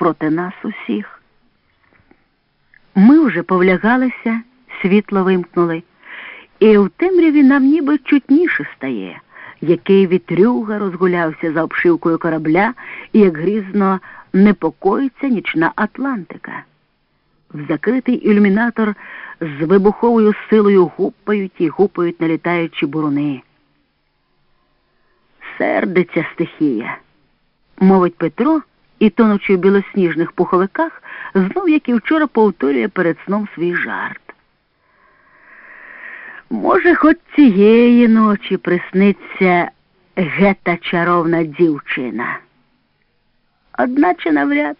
проти нас усіх. Ми вже повлягалися, світло вимкнули, і в темряві нам ніби чутніше стає, який вітрюга розгулявся за обшивкою корабля і як грізно непокоїться нічна Атлантика. В закритий ілюмінатор з вибуховою силою гупають і гупають налітаючі буруни. Сердиться стихія, мовить Петро і, тонучи в білосніжних пуховиках, знов, як і вчора, повторює перед сном свій жарт. Може, хоч цієї ночі присниться гета чаровна дівчина. Одначе навряд.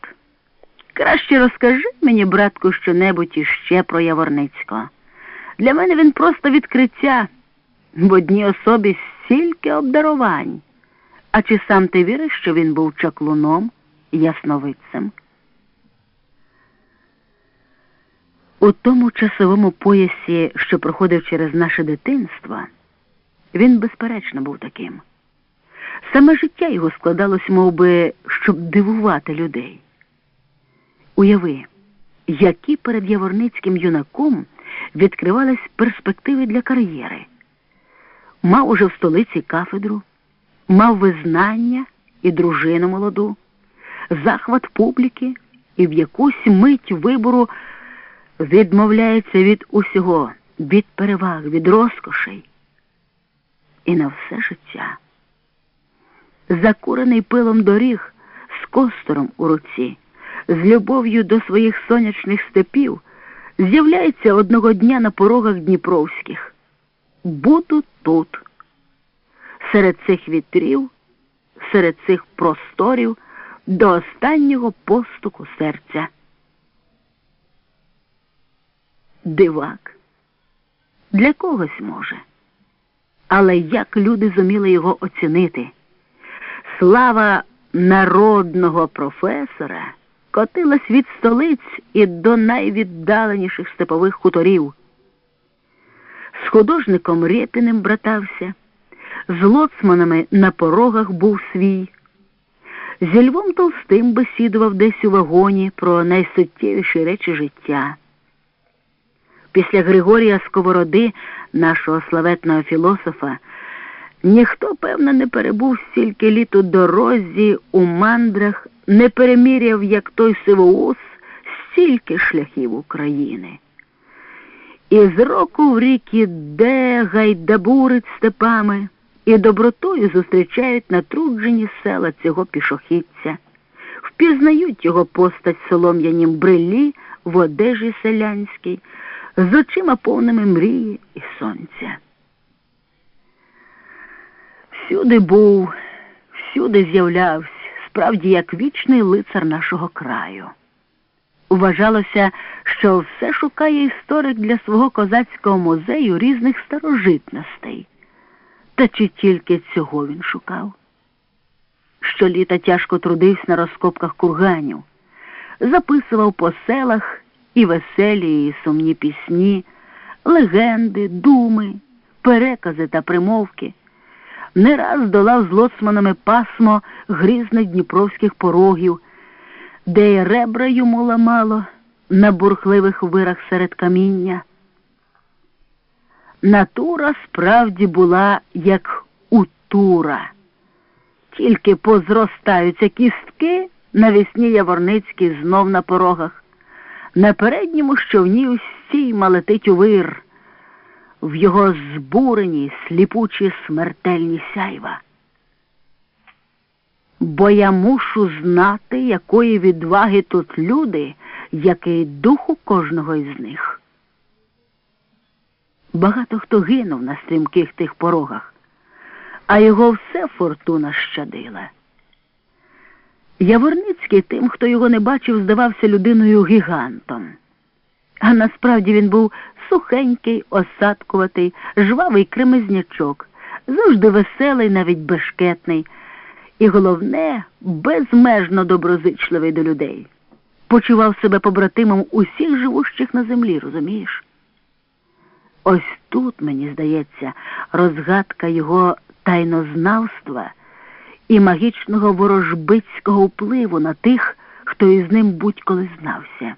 Краще розкажи мені, братку, щонебудь іще про Яворницького. Для мене він просто відкриття в одній особі стільки обдарувань. А чи сам ти віриш, що він був чаклуном, ясновидцем? У тому часовому поясі, що проходив через наше дитинство, він, безперечно, був таким. Саме життя його складалось, мов би, щоб дивувати людей. Уяви, які перед яворницьким юнаком відкривались перспективи для кар'єри. Мав уже в столиці кафедру, мав визнання і дружину молоду, захват публіки і в якусь мить вибору відмовляється від усього, від переваг, від розкошей і на все життя. Закурений пилом доріг з костором у руці, з любов'ю до своїх сонячних степів, з'являється одного дня на порогах Дніпровських. Буду тут, серед цих вітрів, серед цих просторів до останнього постуку серця. Дивак. Для когось може. Але як люди зуміли його оцінити? Слава народного професора котилась від столиць і до найвіддаленіших степових хуторів. З художником Рєпіним братався, з лоцманами на порогах був свій. Зі Львом Толстим бесідував десь у вагоні про найсуттєвіші речі життя. Після Григорія Сковороди, нашого славетного філософа, ніхто, певно, не перебув стільки літ у дорозі, у мандрах, не переміряв, як той сивоус, стільки шляхів України. І з року в рік іде гайдабурить степами, і добротою зустрічають натруджені села цього пішохідця, впізнають його постать солом'янім брилі в одежі селянській з очима повними мрії і сонця. Всюди був, всюди з'являвся, справді як вічний лицар нашого краю. Вважалося, що все шукає історик для свого козацького музею різних старожитностей. Та чи тільки цього він шукав? Щоліта тяжко трудився на розкопках курганів, записував по селах і веселі, і сумні пісні, легенди, думи, перекази та примовки. Не раз долав з лоцманами пасмо грізних дніпровських порогів, де й ребра йому ламало на бурхливих вирах серед каміння. Натура справді була як утура, тільки позростаються кістки навесні Яворницькі знов на порогах. На передньому щовні стійма летить у вир, в його збурені сліпучі смертельні сяйва. Бо я мушу знати, якої відваги тут люди, який дух у кожного із них. Багато хто гинув на стрімких тих порогах, а його все фортуна щадила. Яворницький тим, хто його не бачив, здавався людиною гігантом. А насправді він був сухенький, осадкуватий, жвавий кремезнячок, завжди веселий, навіть бешкетний, і, головне, безмежно доброзичливий до людей. Почував себе побратимом усіх живущих на землі, розумієш? Ось тут, мені здається, розгадка його тайнознавства і магічного ворожбицького впливу на тих, хто із ним будь-коли знався.